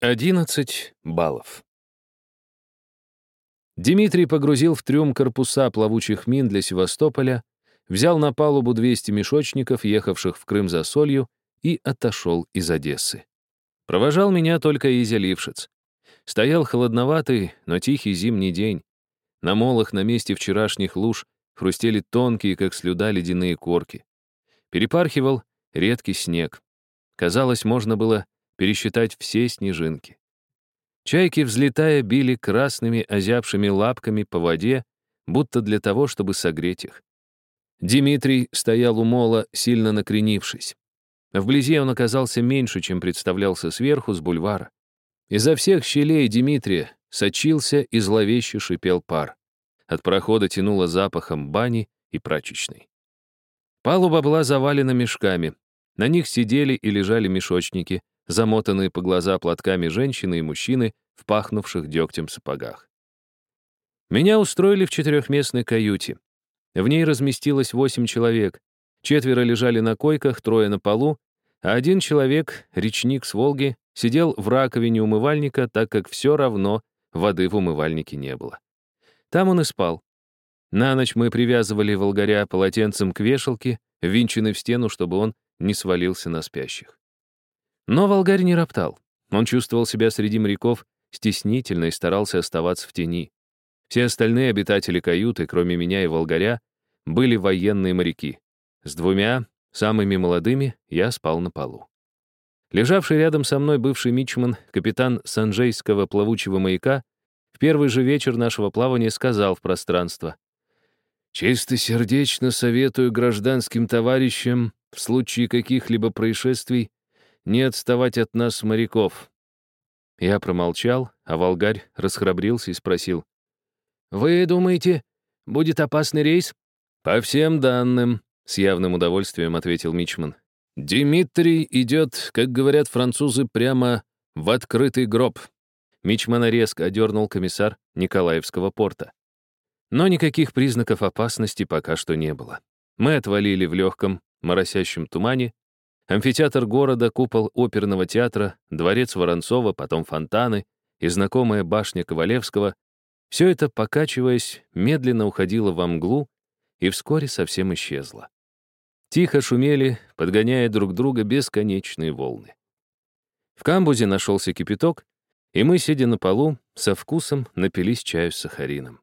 11 баллов. Дмитрий погрузил в трюм корпуса плавучих мин для Севастополя, взял на палубу 200 мешочников, ехавших в Крым за солью, и отошел из Одессы. Провожал меня только Изя Лившиц. Стоял холодноватый, но тихий зимний день. На молах на месте вчерашних луж хрустели тонкие, как слюда, ледяные корки. Перепархивал редкий снег. Казалось, можно было пересчитать все снежинки. Чайки, взлетая, били красными озябшими лапками по воде, будто для того, чтобы согреть их. Дмитрий стоял у мола, сильно накренившись. Вблизи он оказался меньше, чем представлялся сверху, с бульвара. Изо всех щелей Дмитрия сочился и зловеще шипел пар. От прохода тянуло запахом бани и прачечной. Палуба была завалена мешками. На них сидели и лежали мешочники, замотанные по глаза платками женщины и мужчины в пахнувших дегтем сапогах. Меня устроили в четырехместной каюте. В ней разместилось восемь человек. Четверо лежали на койках, трое на полу, а один человек, речник с Волги, сидел в раковине умывальника, так как все равно воды в умывальнике не было. Там он и спал. На ночь мы привязывали волгаря полотенцем к вешалке, винченной в стену, чтобы он не свалился на спящих. Но Волгарь не роптал. Он чувствовал себя среди моряков стеснительно и старался оставаться в тени. Все остальные обитатели каюты, кроме меня и Волгаря, были военные моряки. С двумя, самыми молодыми, я спал на полу. Лежавший рядом со мной бывший мичман, капитан санжейского плавучего маяка, в первый же вечер нашего плавания сказал в пространство. «Чистосердечно советую гражданским товарищам в случае каких-либо происшествий не отставать от нас, моряков». Я промолчал, а Волгарь расхрабрился и спросил. «Вы думаете, будет опасный рейс?» «По всем данным», — с явным удовольствием ответил Мичман. «Димитрий идет, как говорят французы, прямо в открытый гроб». Мичмана резко одернул комиссар Николаевского порта. Но никаких признаков опасности пока что не было. Мы отвалили в легком, моросящем тумане, Амфитеатр города, купол оперного театра, дворец Воронцова, потом фонтаны и знакомая башня Ковалевского — все это, покачиваясь, медленно уходило во мглу и вскоре совсем исчезло. Тихо шумели, подгоняя друг друга бесконечные волны. В камбузе нашелся кипяток, и мы, сидя на полу, со вкусом напились чаю с сахарином.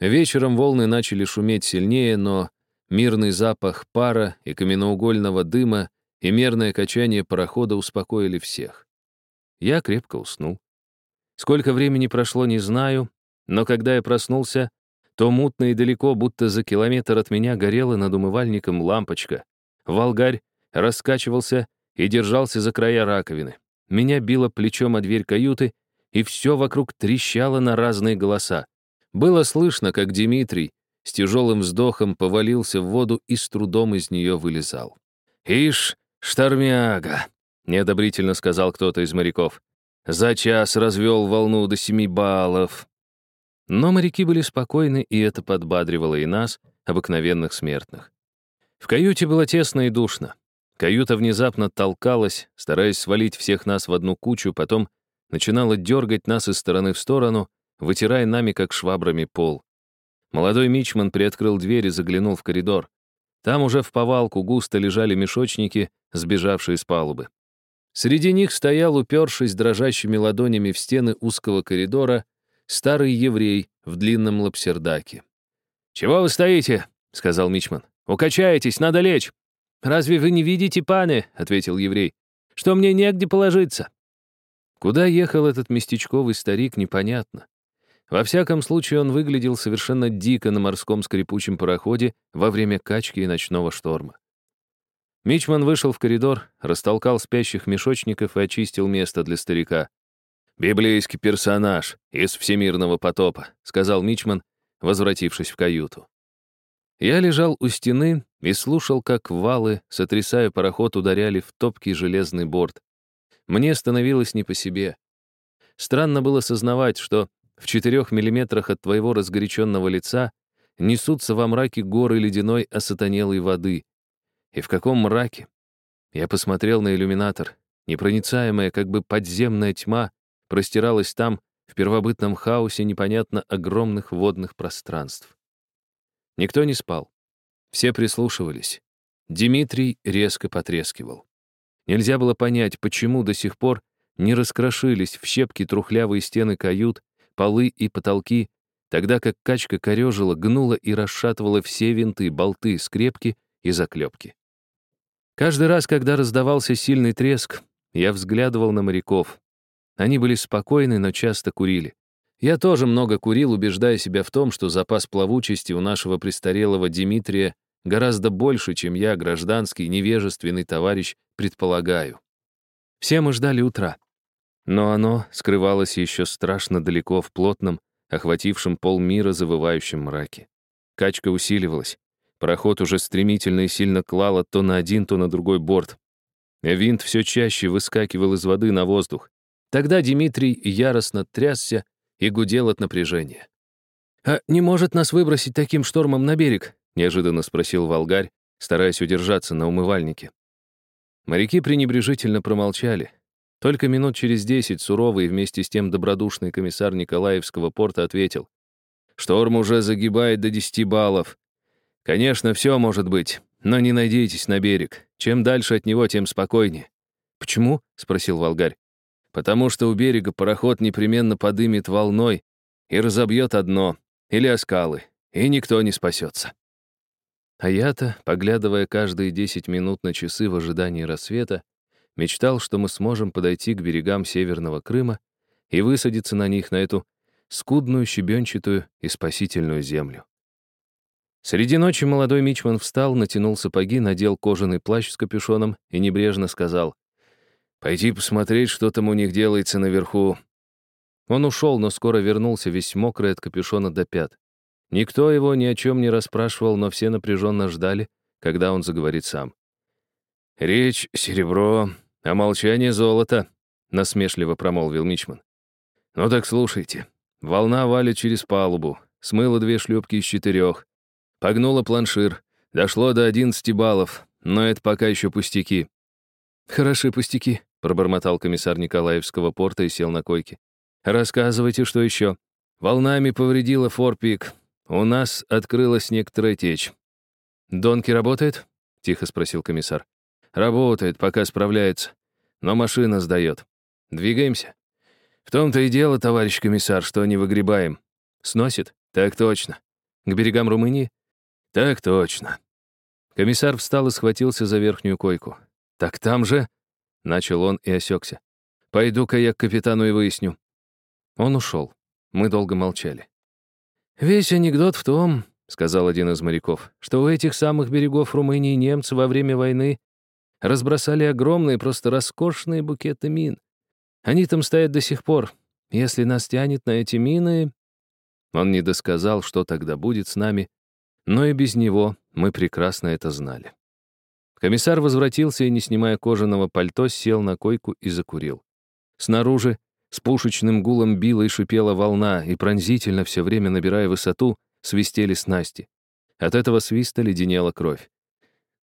Вечером волны начали шуметь сильнее, но мирный запах пара и каменноугольного дыма и мерное качание парохода успокоили всех. Я крепко уснул. Сколько времени прошло, не знаю, но когда я проснулся, то мутно и далеко, будто за километр от меня горела над умывальником лампочка. Волгарь раскачивался и держался за края раковины. Меня било плечом о дверь каюты, и все вокруг трещало на разные голоса. Было слышно, как Дмитрий с тяжелым вздохом повалился в воду и с трудом из нее вылезал. «Ишь, «Штормяга», — неодобрительно сказал кто-то из моряков. «За час развел волну до семи баллов». Но моряки были спокойны, и это подбадривало и нас, обыкновенных смертных. В каюте было тесно и душно. Каюта внезапно толкалась, стараясь свалить всех нас в одну кучу, потом начинала дергать нас из стороны в сторону, вытирая нами, как швабрами, пол. Молодой мичман приоткрыл дверь и заглянул в коридор. Там уже в повалку густо лежали мешочники, сбежавшие с палубы. Среди них стоял, упершись дрожащими ладонями в стены узкого коридора, старый еврей в длинном лапсердаке. «Чего вы стоите?» — сказал Мичман. «Укачаетесь, надо лечь». «Разве вы не видите, паны?» — ответил еврей. «Что мне негде положиться». Куда ехал этот местечковый старик, непонятно. Во всяком случае, он выглядел совершенно дико на морском скрипучем пароходе во время качки и ночного шторма. Мичман вышел в коридор, растолкал спящих мешочников и очистил место для старика. «Библейский персонаж из всемирного потопа», — сказал Мичман, возвратившись в каюту. Я лежал у стены и слушал, как валы, сотрясая пароход, ударяли в топкий железный борт. Мне становилось не по себе. Странно было сознавать, что в четырех миллиметрах от твоего разгоряченного лица несутся во мраке горы ледяной осатанелой воды. И в каком мраке? Я посмотрел на иллюминатор. непроницаемая, как бы подземная тьма, простиралась там, в первобытном хаосе непонятно огромных водных пространств. Никто не спал. Все прислушивались. Дмитрий резко потрескивал. Нельзя было понять, почему до сих пор не раскрошились в щепки трухлявые стены кают, полы и потолки, тогда как качка корежила, гнула и расшатывала все винты, болты, скрепки и заклепки. Каждый раз, когда раздавался сильный треск, я взглядывал на моряков. Они были спокойны, но часто курили. Я тоже много курил, убеждая себя в том, что запас плавучести у нашего престарелого Дмитрия гораздо больше, чем я, гражданский, невежественный товарищ, предполагаю. Все мы ждали утра. Но оно скрывалось еще страшно далеко в плотном, охватившем полмира завывающем мраке. Качка усиливалась. Пароход уже стремительно и сильно клало то на один, то на другой борт. Винт все чаще выскакивал из воды на воздух. Тогда Дмитрий яростно трясся и гудел от напряжения. «А не может нас выбросить таким штормом на берег?» — неожиданно спросил Волгарь, стараясь удержаться на умывальнике. Моряки пренебрежительно промолчали. Только минут через десять суровый и вместе с тем добродушный комиссар Николаевского порта ответил. «Шторм уже загибает до десяти баллов. Конечно, все может быть, но не надейтесь на берег. Чем дальше от него, тем спокойнее». «Почему?» — спросил Волгарь. «Потому что у берега пароход непременно подымет волной и разобьет одно или оскалы, и никто не спасется». А я-то, поглядывая каждые десять минут на часы в ожидании рассвета, мечтал, что мы сможем подойти к берегам Северного Крыма и высадиться на них, на эту скудную, щебенчатую и спасительную землю. Среди ночи молодой мичман встал, натянул сапоги, надел кожаный плащ с капюшоном и небрежно сказал, «Пойти посмотреть, что там у них делается наверху». Он ушел, но скоро вернулся, весь мокрый от капюшона до пят. Никто его ни о чем не расспрашивал, но все напряженно ждали, когда он заговорит сам. «Речь — серебро, а молчание — золото», — насмешливо промолвил Мичман. «Ну так слушайте. Волна валит через палубу, смыла две шлюпки из четырех, погнула планшир, дошло до одиннадцати баллов, но это пока еще пустяки». «Хороши пустяки», — пробормотал комиссар Николаевского порта и сел на койке. «Рассказывайте, что еще. Волнами повредила форпик, «У нас открылась некоторая течь». «Донки работает?» — тихо спросил комиссар. «Работает, пока справляется. Но машина сдает. Двигаемся?» «В том-то и дело, товарищ комиссар, что не выгребаем. Сносит? Так точно. К берегам Румынии? Так точно». Комиссар встал и схватился за верхнюю койку. «Так там же...» — начал он и осекся. «Пойду-ка я к капитану и выясню». Он ушел. Мы долго молчали. «Весь анекдот в том, — сказал один из моряков, — что у этих самых берегов Румынии немцы во время войны разбросали огромные, просто роскошные букеты мин. Они там стоят до сих пор. Если нас тянет на эти мины...» Он не досказал, что тогда будет с нами, но и без него мы прекрасно это знали. Комиссар возвратился и, не снимая кожаного пальто, сел на койку и закурил. Снаружи с пушечным гулом била и шипела волна, и пронзительно, все время набирая высоту, свистели снасти. От этого свиста леденела кровь.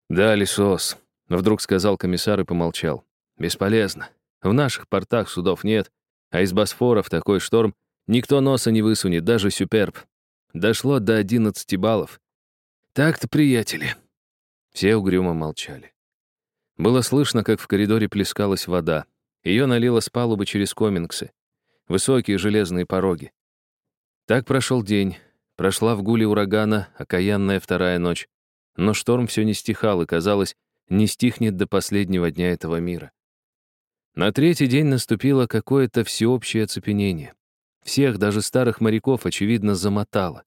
«Да, лесос», — вдруг сказал комиссар и помолчал. «Бесполезно. В наших портах судов нет, а из Босфора в такой шторм никто носа не высунет, даже Суперб. Дошло до одиннадцати баллов. Так-то, приятели». Все угрюмо молчали. Было слышно, как в коридоре плескалась вода. Ее налило с палубы через комингсы. Высокие железные пороги. Так прошел день. Прошла в гуле урагана окаянная вторая ночь. Но шторм все не стихал и, казалось, не стихнет до последнего дня этого мира. На третий день наступило какое-то всеобщее оцепенение. Всех, даже старых моряков, очевидно, замотало.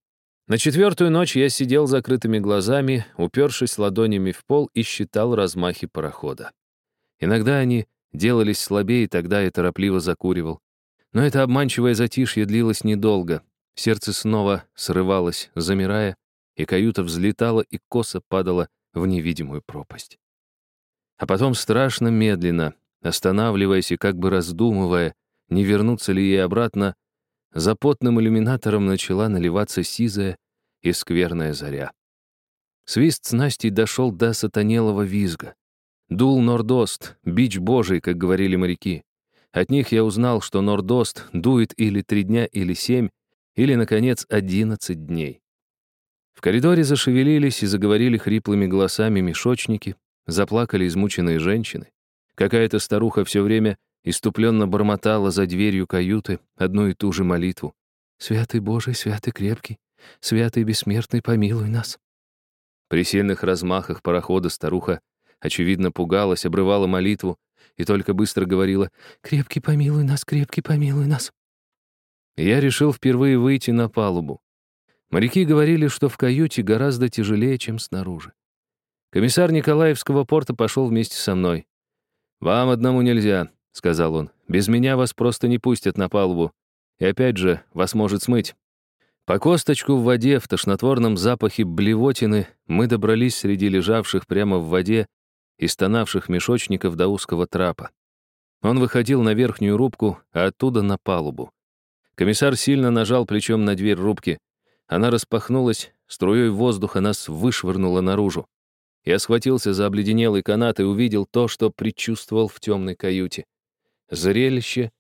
На четвертую ночь я сидел закрытыми глазами, упершись ладонями в пол и считал размахи парохода. Иногда они делались слабее, тогда я торопливо закуривал. Но это обманчивое затишье длилось недолго. Сердце снова срывалось, замирая, и каюта взлетала и косо падала в невидимую пропасть. А потом страшно медленно, останавливаясь и как бы раздумывая, не вернуться ли ей обратно, за потным иллюминатором начала наливаться сизая и скверная заря. Свист снасти дошел до сатанелого визга. Дул Нордост, бич божий, как говорили моряки. От них я узнал, что Нордост дует или три дня, или семь, или, наконец, одиннадцать дней. В коридоре зашевелились и заговорили хриплыми голосами мешочники, заплакали измученные женщины. Какая-то старуха все время иступленно бормотала за дверью каюты одну и ту же молитву. «Святый Божий, святый крепкий, святый бессмертный, помилуй нас». При сильных размахах парохода старуха, очевидно, пугалась, обрывала молитву и только быстро говорила «Крепкий, помилуй нас, крепкий, помилуй нас». Я решил впервые выйти на палубу. Моряки говорили, что в каюте гораздо тяжелее, чем снаружи. Комиссар Николаевского порта пошел вместе со мной. «Вам одному нельзя», — сказал он. «Без меня вас просто не пустят на палубу. И опять же, вас может смыть». По косточку в воде, в тошнотворном запахе блевотины, мы добрались среди лежавших прямо в воде и стонавших мешочников до узкого трапа. Он выходил на верхнюю рубку, а оттуда на палубу. Комиссар сильно нажал плечом на дверь рубки. Она распахнулась, струей воздуха нас вышвырнула наружу. Я схватился за обледенелый канат и увидел то, что предчувствовал в темной каюте. Зрелище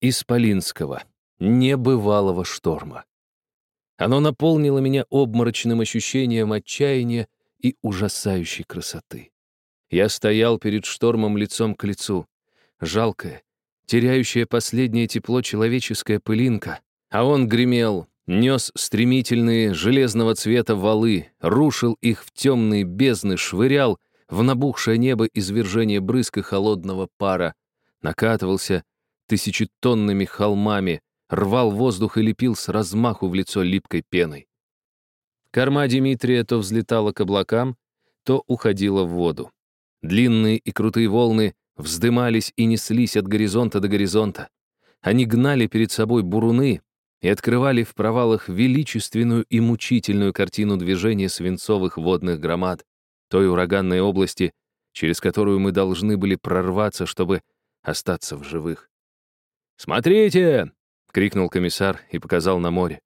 исполинского, небывалого шторма. Оно наполнило меня обморочным ощущением отчаяния и ужасающей красоты. Я стоял перед штормом лицом к лицу. Жалкая, теряющая последнее тепло человеческая пылинка, а он гремел, нес стремительные железного цвета валы, рушил их в темные бездны, швырял в набухшее небо извержение брызг холодного пара, накатывался тысячетонными холмами, рвал воздух и лепил с размаху в лицо липкой пеной. Корма Дмитрия то взлетала к облакам, то уходила в воду. Длинные и крутые волны вздымались и неслись от горизонта до горизонта. Они гнали перед собой буруны, и открывали в провалах величественную и мучительную картину движения свинцовых водных громад, той ураганной области, через которую мы должны были прорваться, чтобы остаться в живых. «Смотрите!» — крикнул комиссар и показал на море.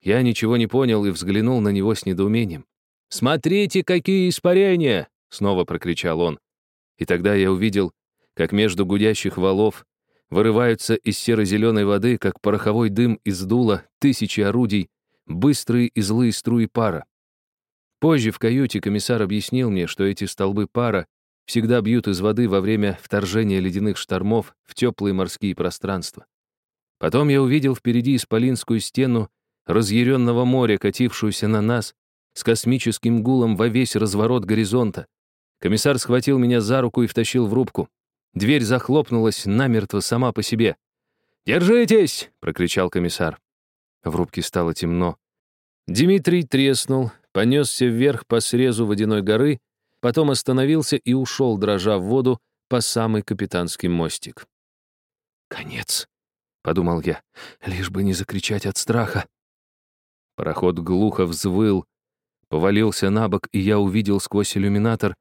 Я ничего не понял и взглянул на него с недоумением. «Смотрите, какие испарения!» — снова прокричал он. И тогда я увидел, как между гудящих валов Вырываются из серо-зеленой воды, как пороховой дым из дула, тысячи орудий, быстрые и злые струи пара. Позже в каюте комиссар объяснил мне, что эти столбы пара всегда бьют из воды во время вторжения ледяных штормов в теплые морские пространства. Потом я увидел впереди исполинскую стену разъяренного моря, катившуюся на нас, с космическим гулом во весь разворот горизонта. Комиссар схватил меня за руку и втащил в рубку. Дверь захлопнулась намертво сама по себе. «Держитесь!» — прокричал комиссар. В рубке стало темно. Дмитрий треснул, понесся вверх по срезу водяной горы, потом остановился и ушел, дрожа в воду, по самый капитанский мостик. «Конец», — подумал я, — «лишь бы не закричать от страха». Пароход глухо взвыл, повалился на бок, и я увидел сквозь иллюминатор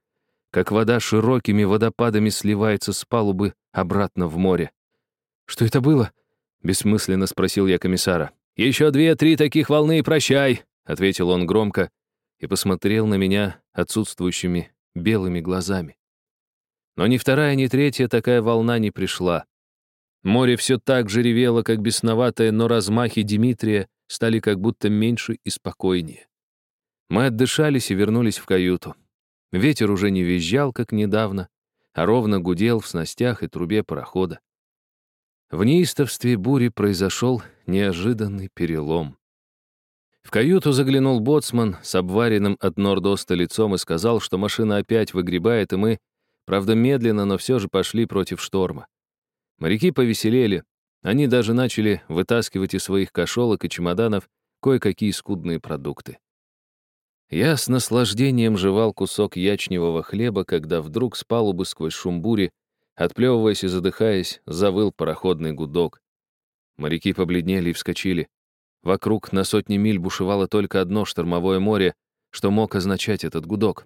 как вода широкими водопадами сливается с палубы обратно в море. «Что это было?» — бессмысленно спросил я комиссара. «Еще две-три таких волны и прощай», — ответил он громко и посмотрел на меня отсутствующими белыми глазами. Но ни вторая, ни третья такая волна не пришла. Море все так же ревело, как бесноватое, но размахи Дмитрия стали как будто меньше и спокойнее. Мы отдышались и вернулись в каюту. Ветер уже не визжал, как недавно, а ровно гудел в снастях и трубе парохода. В неистовстве бури произошел неожиданный перелом. В каюту заглянул боцман с обваренным от нордоста лицом и сказал, что машина опять выгребает, и мы, правда медленно, но все же пошли против шторма. Моряки повеселели. Они даже начали вытаскивать из своих кошелок и чемоданов кое-какие скудные продукты. Я с наслаждением жевал кусок ячневого хлеба, когда вдруг с палубы сквозь шум бури, отплевываясь и задыхаясь, завыл пароходный гудок. Моряки побледнели и вскочили. Вокруг на сотни миль бушевало только одно штормовое море, что мог означать этот гудок.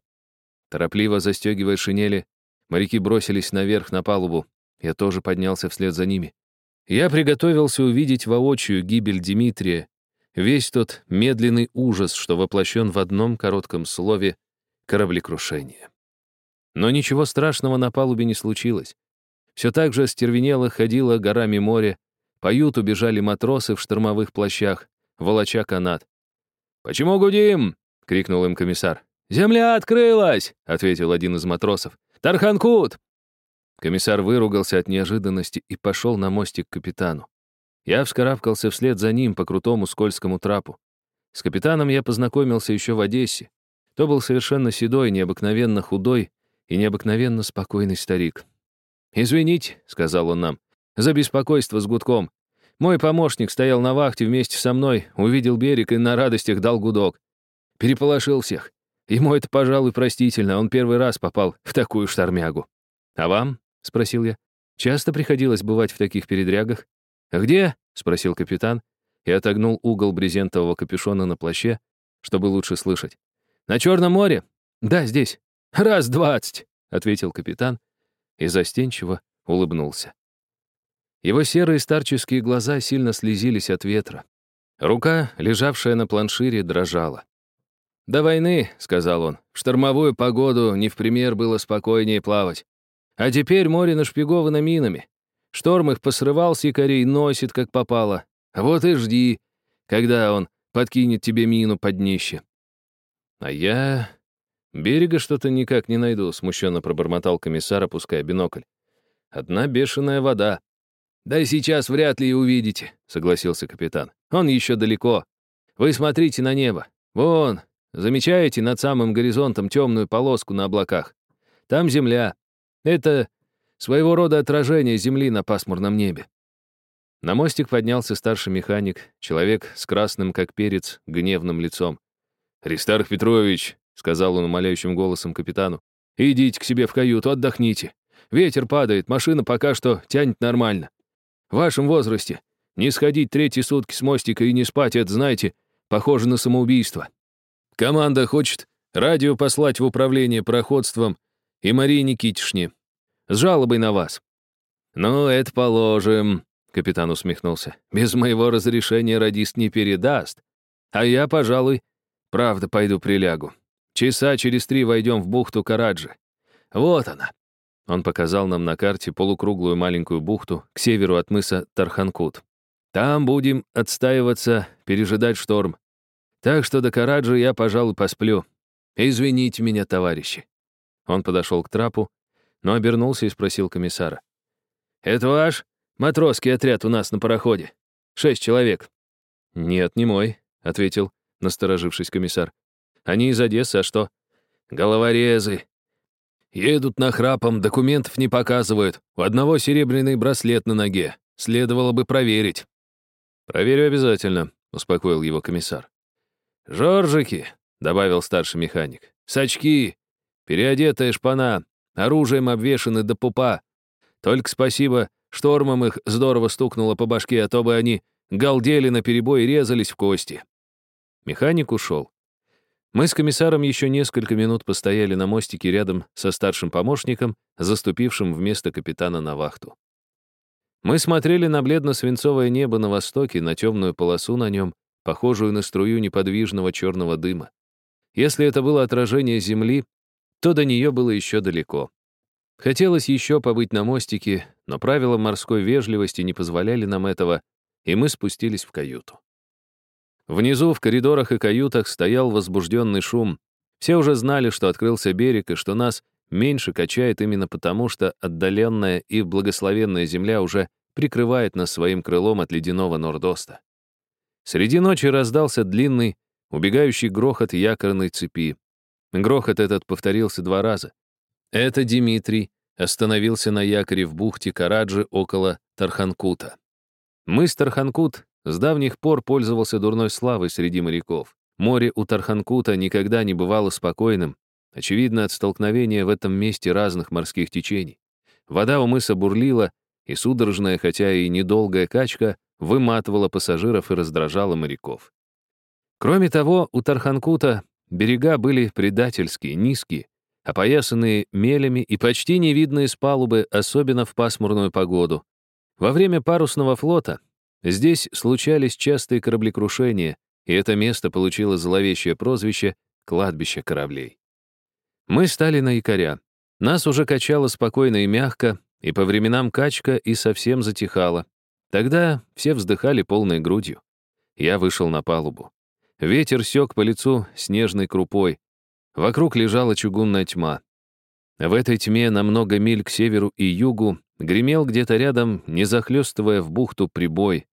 Торопливо застегивая шинели, моряки бросились наверх на палубу. Я тоже поднялся вслед за ними. Я приготовился увидеть воочию гибель Дмитрия Весь тот медленный ужас, что воплощен в одном коротком слове «кораблекрушение». Но ничего страшного на палубе не случилось. Все так же стервенело ходило горами море, по юту бежали матросы в штормовых плащах, волоча канат. «Почему гудим?» — крикнул им комиссар. «Земля открылась!» — ответил один из матросов. «Тарханкут!» Комиссар выругался от неожиданности и пошел на мостик к капитану. Я вскарабкался вслед за ним по крутому скользкому трапу. С капитаном я познакомился еще в Одессе. То был совершенно седой, необыкновенно худой и необыкновенно спокойный старик. «Извините», — сказал он нам, — «за беспокойство с гудком. Мой помощник стоял на вахте вместе со мной, увидел берег и на радостях дал гудок. Переполошил всех. Ему это, пожалуй, простительно, он первый раз попал в такую штормягу. «А вам?» — спросил я. «Часто приходилось бывать в таких передрягах?» «Где?» — спросил капитан и отогнул угол брезентового капюшона на плаще, чтобы лучше слышать. «На Черном море?» «Да, здесь». «Раз двадцать», — ответил капитан и застенчиво улыбнулся. Его серые старческие глаза сильно слезились от ветра. Рука, лежавшая на планшире, дрожала. «До войны», — сказал он, — «в штормовую погоду не в пример было спокойнее плавать. А теперь море нашпиговано минами. Шторм их посрывал якорей, носит, как попало. Вот и жди, когда он подкинет тебе мину под днище. А я... Берега что-то никак не найду, смущенно пробормотал комиссар, опуская бинокль. Одна бешеная вода. Да сейчас вряд ли и увидите, согласился капитан. Он еще далеко. Вы смотрите на небо. Вон, замечаете над самым горизонтом темную полоску на облаках? Там земля. Это Своего рода отражение Земли на пасмурном небе. На мостик поднялся старший механик, человек с красным, как перец, гневным лицом. «Аристарх Петрович», — сказал он умоляющим голосом капитану, «идите к себе в каюту, отдохните. Ветер падает, машина пока что тянет нормально. В вашем возрасте не сходить третьи сутки с мостика и не спать, это, знаете, похоже на самоубийство. Команда хочет радио послать в управление проходством и Марии Никитишне, с жалобой на вас». «Ну, это положим», — капитан усмехнулся. «Без моего разрешения радист не передаст. А я, пожалуй, правда пойду прилягу. Часа через три войдем в бухту Караджи. Вот она». Он показал нам на карте полукруглую маленькую бухту к северу от мыса Тарханкут. «Там будем отстаиваться, пережидать шторм. Так что до Караджи я, пожалуй, посплю. Извините меня, товарищи». Он подошел к трапу, но обернулся и спросил комиссара. «Это ваш матросский отряд у нас на пароходе? Шесть человек». «Нет, не мой», — ответил, насторожившись комиссар. «Они из Одессы, а что?» «Головорезы. Едут на храпом, документов не показывают. У одного серебряный браслет на ноге. Следовало бы проверить». «Проверю обязательно», — успокоил его комиссар. «Жоржики», — добавил старший механик. «Сачки, переодетая шпана, оружием обвешаны до пупа. Только спасибо, штормом их здорово стукнуло по башке, а то бы они галдели на перебой и резались в кости. Механик ушел. Мы с комиссаром еще несколько минут постояли на мостике рядом со старшим помощником, заступившим вместо капитана на вахту. Мы смотрели на бледно-свинцовое небо на востоке, на темную полосу на нем, похожую на струю неподвижного черного дыма. Если это было отражение Земли, то до нее было еще далеко. Хотелось еще побыть на мостике, но правила морской вежливости не позволяли нам этого, и мы спустились в каюту. Внизу, в коридорах и каютах, стоял возбужденный шум. Все уже знали, что открылся берег, и что нас меньше качает именно потому, что отдаленная и благословенная земля уже прикрывает нас своим крылом от ледяного нордоста. Среди ночи раздался длинный, убегающий грохот якорной цепи. Грохот этот повторился два раза. Это Дмитрий остановился на якоре в бухте Караджи около Тарханкута. Мыс Тарханкут с давних пор пользовался дурной славой среди моряков. Море у Тарханкута никогда не бывало спокойным, очевидно, от столкновения в этом месте разных морских течений. Вода у мыса бурлила, и судорожная, хотя и недолгая качка, выматывала пассажиров и раздражала моряков. Кроме того, у Тарханкута Берега были предательские, низкие, опоясанные мелями и почти невидные с палубы, особенно в пасмурную погоду. Во время парусного флота здесь случались частые кораблекрушения, и это место получило зловещее прозвище «кладбище кораблей». Мы стали на якоря. Нас уже качало спокойно и мягко, и по временам качка и совсем затихала. Тогда все вздыхали полной грудью. Я вышел на палубу. Ветер сёк по лицу снежной крупой. Вокруг лежала чугунная тьма. В этой тьме на много миль к северу и югу гремел где-то рядом, не захлестывая в бухту прибой.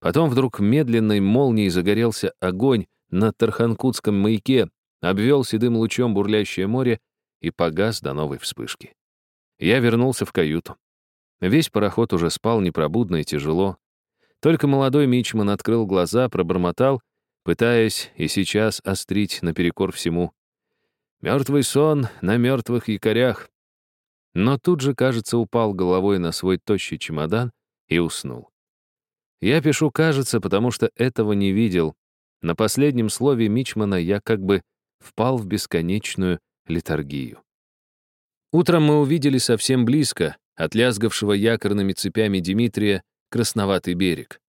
Потом вдруг медленной молнией загорелся огонь на Тарханкутском маяке, обвел седым лучом бурлящее море и погас до новой вспышки. Я вернулся в каюту. Весь пароход уже спал непробудно и тяжело. Только молодой мичман открыл глаза, пробормотал пытаясь и сейчас острить наперекор всему. Мертвый сон на мертвых якорях. Но тут же, кажется, упал головой на свой тощий чемодан и уснул. Я пишу «кажется», потому что этого не видел. На последнем слове Мичмана я как бы впал в бесконечную литургию. Утром мы увидели совсем близко, от лязгавшего якорными цепями Дмитрия, красноватый берег.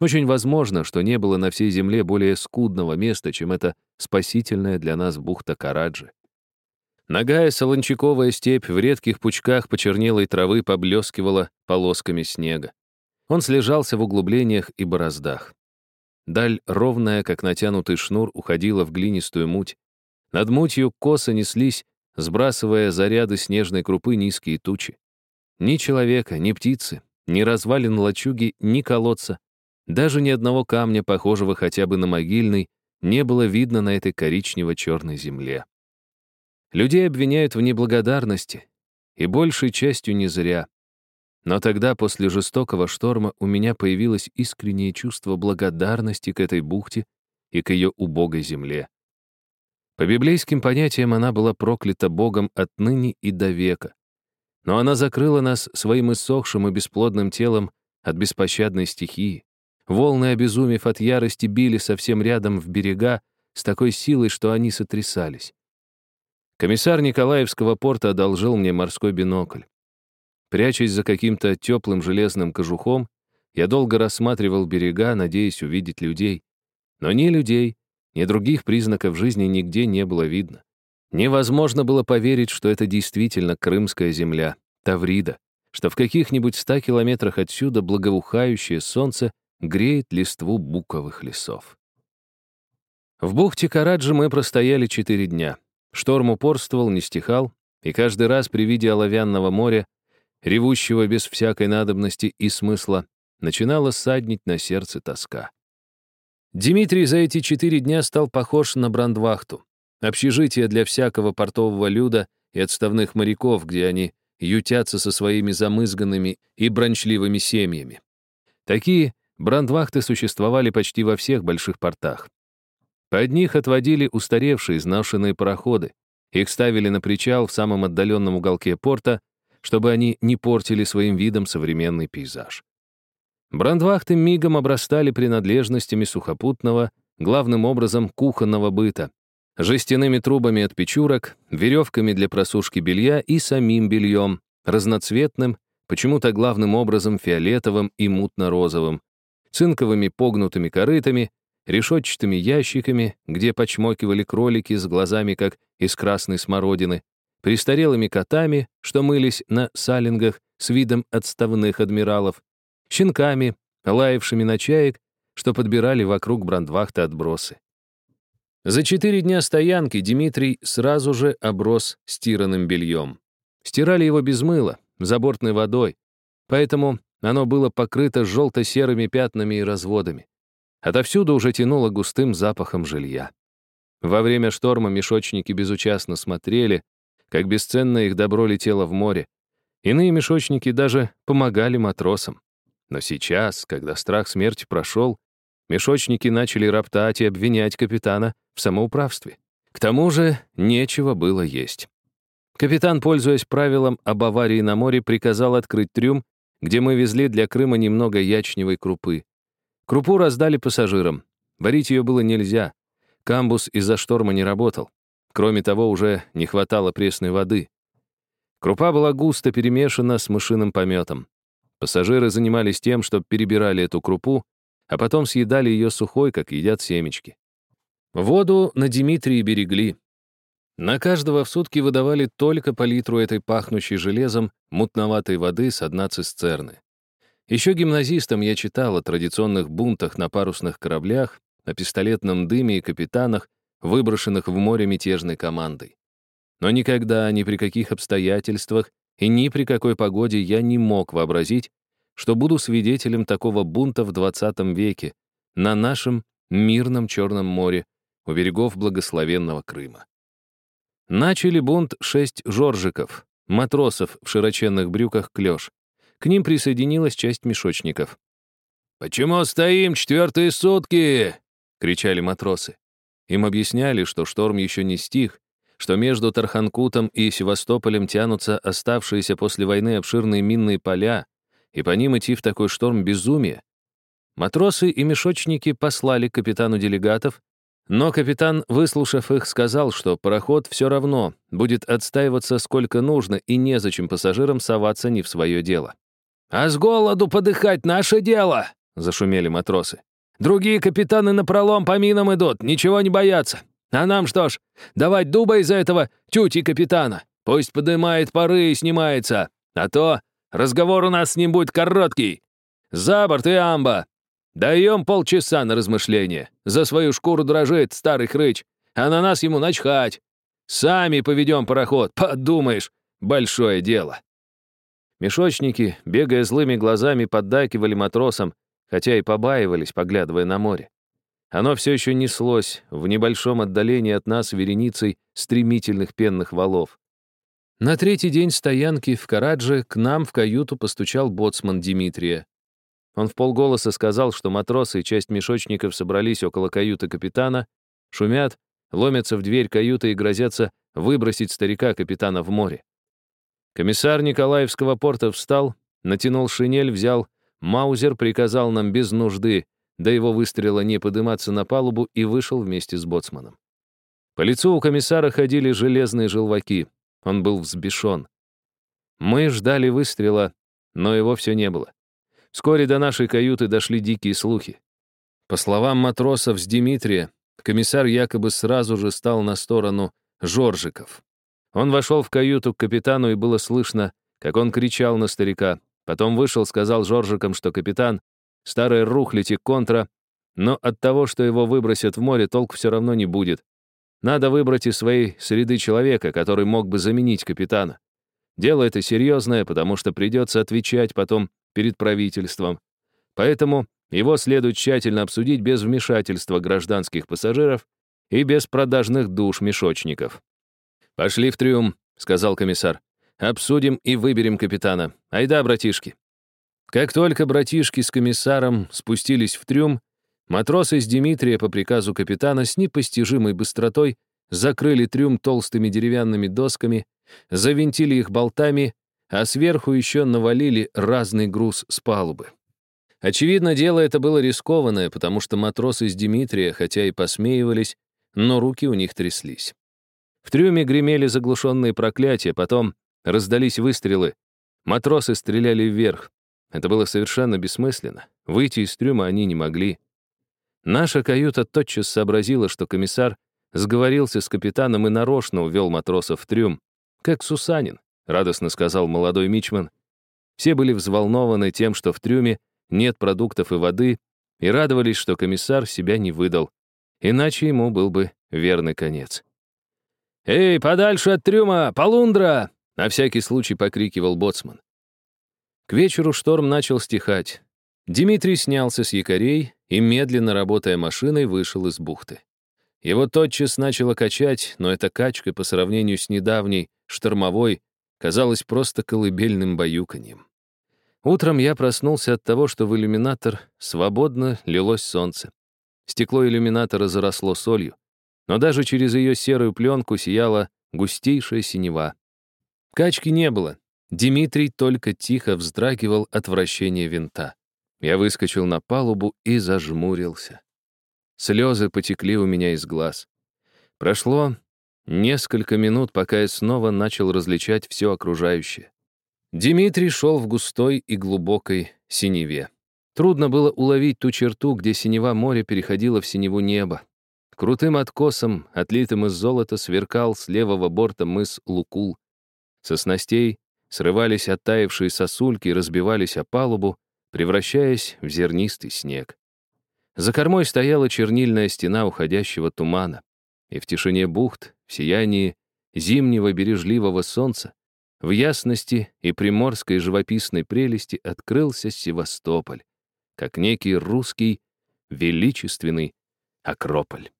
Очень возможно, что не было на всей земле более скудного места, чем эта спасительная для нас бухта Караджи. Ногая солончаковая степь в редких пучках почернелой травы поблескивала полосками снега. Он слежался в углублениях и бороздах. Даль, ровная, как натянутый шнур, уходила в глинистую муть. Над мутью косо неслись, сбрасывая заряды снежной крупы низкие тучи. Ни человека, ни птицы, ни развалин лачуги, ни колодца, даже ни одного камня, похожего хотя бы на могильный, не было видно на этой коричнево-черной земле. Людей обвиняют в неблагодарности, и большей частью не зря. Но тогда, после жестокого шторма, у меня появилось искреннее чувство благодарности к этой бухте и к ее убогой земле. По библейским понятиям она была проклята Богом отныне и до века. Но она закрыла нас своим иссохшим и бесплодным телом от беспощадной стихии. Волны, обезумев от ярости, били совсем рядом в берега с такой силой, что они сотрясались. Комиссар Николаевского порта одолжил мне морской бинокль. Прячась за каким-то теплым железным кожухом, я долго рассматривал берега, надеясь увидеть людей. Но ни людей, ни других признаков жизни нигде не было видно. Невозможно было поверить, что это действительно крымская земля, Таврида, что в каких-нибудь ста километрах отсюда благоухающее солнце греет листву буковых лесов. В бухте Караджи мы простояли четыре дня. Шторм упорствовал, не стихал, и каждый раз при виде оловянного моря, ревущего без всякой надобности и смысла, начинала саднить на сердце тоска. Дмитрий за эти четыре дня стал похож на брандвахту, общежитие для всякого портового люда и отставных моряков, где они ютятся со своими замызганными и брончливыми семьями. Такие Брандвахты существовали почти во всех больших портах. Под них отводили устаревшие, изношенные пароходы. Их ставили на причал в самом отдаленном уголке порта, чтобы они не портили своим видом современный пейзаж. Брандвахты мигом обрастали принадлежностями сухопутного, главным образом кухонного быта, жестяными трубами от печурок, веревками для просушки белья и самим бельем, разноцветным, почему-то главным образом фиолетовым и мутно-розовым, цинковыми погнутыми корытами, решетчатыми ящиками, где почмокивали кролики с глазами, как из красной смородины, престарелыми котами, что мылись на салингах с видом отставных адмиралов, щенками, лаявшими на чаек, что подбирали вокруг брандвахта отбросы. За четыре дня стоянки Дмитрий сразу же оброс стиранным бельем. Стирали его без мыла, забортной водой, поэтому оно было покрыто желто-серыми пятнами и разводами. Отовсюду уже тянуло густым запахом жилья. Во время шторма мешочники безучастно смотрели, как бесценно их добро летело в море. Иные мешочники даже помогали матросам. Но сейчас, когда страх смерти прошел, мешочники начали роптать и обвинять капитана в самоуправстве. К тому же нечего было есть. Капитан, пользуясь правилом об аварии на море, приказал открыть трюм где мы везли для Крыма немного ячневой крупы. Крупу раздали пассажирам. Варить ее было нельзя. Камбус из-за шторма не работал. Кроме того, уже не хватало пресной воды. Крупа была густо перемешана с мышиным пометом. Пассажиры занимались тем, что перебирали эту крупу, а потом съедали ее сухой, как едят семечки. Воду на Димитрии берегли. На каждого в сутки выдавали только по литру этой пахнущей железом мутноватой воды с дна цистерны. Еще гимназистам я читал о традиционных бунтах на парусных кораблях, о пистолетном дыме и капитанах, выброшенных в море мятежной командой. Но никогда, ни при каких обстоятельствах и ни при какой погоде я не мог вообразить, что буду свидетелем такого бунта в 20 веке на нашем мирном Черном море у берегов благословенного Крыма. Начали бунт шесть жоржиков, матросов в широченных брюках клеш. К ним присоединилась часть мешочников. «Почему стоим четвертые сутки?» — кричали матросы. Им объясняли, что шторм еще не стих, что между Тарханкутом и Севастополем тянутся оставшиеся после войны обширные минные поля, и по ним идти в такой шторм безумие. Матросы и мешочники послали капитану делегатов, но капитан, выслушав их, сказал, что пароход все равно будет отстаиваться сколько нужно и незачем пассажирам соваться не в свое дело. «А с голоду подыхать — наше дело!» — зашумели матросы. «Другие капитаны напролом по минам идут, ничего не боятся. А нам что ж, давать дуба из-за этого тюти капитана? Пусть подымает пары и снимается. А то разговор у нас с ним будет короткий. За борт и амба. Даем полчаса на размышление. За свою шкуру дрожит старый хрыч, а на нас ему начхать. Сами поведем пароход, подумаешь, большое дело. Мешочники, бегая злыми глазами, поддакивали матросам, хотя и побаивались, поглядывая на море. Оно все еще неслось в небольшом отдалении от нас вереницей стремительных пенных валов. На третий день стоянки в Карадже к нам в каюту постучал боцман Дмитрия. Он в полголоса сказал, что матросы и часть мешочников собрались около каюты капитана, шумят, ломятся в дверь каюты и грозятся выбросить старика-капитана в море. Комиссар Николаевского порта встал, натянул шинель, взял Маузер, приказал нам без нужды до его выстрела не подниматься на палубу и вышел вместе с боцманом. По лицу у комиссара ходили железные желваки. Он был взбешен. Мы ждали выстрела, но его все не было. Вскоре до нашей каюты дошли дикие слухи. По словам матросов с Дмитрия, комиссар якобы сразу же стал на сторону Жоржиков. Он вошел в каюту к капитану, и было слышно, как он кричал на старика. Потом вышел, сказал Жоржикам, что капитан — старая рухлядь и контра, но от того, что его выбросят в море, толк все равно не будет. Надо выбрать из своей среды человека, который мог бы заменить капитана. Дело это серьезное, потому что придется отвечать потом перед правительством. Поэтому его следует тщательно обсудить без вмешательства гражданских пассажиров и без продажных душ мешочников. «Пошли в трюм», — сказал комиссар. «Обсудим и выберем капитана. Айда, братишки». Как только братишки с комиссаром спустились в трюм, матросы с Дмитрия по приказу капитана с непостижимой быстротой закрыли трюм толстыми деревянными досками, завинтили их болтами а сверху еще навалили разный груз с палубы. Очевидно, дело это было рискованное, потому что матросы из Дмитрия, хотя и посмеивались, но руки у них тряслись. В трюме гремели заглушенные проклятия, потом раздались выстрелы. Матросы стреляли вверх. Это было совершенно бессмысленно. Выйти из трюма они не могли. Наша каюта тотчас сообразила, что комиссар сговорился с капитаном и нарочно увел матросов в трюм, как Сусанин. — радостно сказал молодой мичман. Все были взволнованы тем, что в трюме нет продуктов и воды, и радовались, что комиссар себя не выдал, иначе ему был бы верный конец. «Эй, подальше от трюма! Полундра!» — на всякий случай покрикивал боцман. К вечеру шторм начал стихать. Дмитрий снялся с якорей и, медленно работая машиной, вышел из бухты. Его тотчас начало качать, но эта качка по сравнению с недавней, штормовой, казалось просто колыбельным баюканьем. Утром я проснулся от того, что в иллюминатор свободно лилось солнце. Стекло иллюминатора заросло солью, но даже через ее серую пленку сияла густейшая синева. Качки не было. Дмитрий только тихо вздрагивал от вращения винта. Я выскочил на палубу и зажмурился. Слезы потекли у меня из глаз. Прошло Несколько минут, пока я снова начал различать все окружающее. Дмитрий шел в густой и глубокой синеве. Трудно было уловить ту черту, где синева моря переходила в синеву неба. Крутым откосом, отлитым из золота, сверкал с левого борта мыс Лукул. Со снастей срывались оттаившие сосульки и разбивались о палубу, превращаясь в зернистый снег. За кормой стояла чернильная стена уходящего тумана, и в тишине бухт, в сиянии зимнего бережливого солнца, в ясности и приморской живописной прелести открылся Севастополь, как некий русский величественный Акрополь.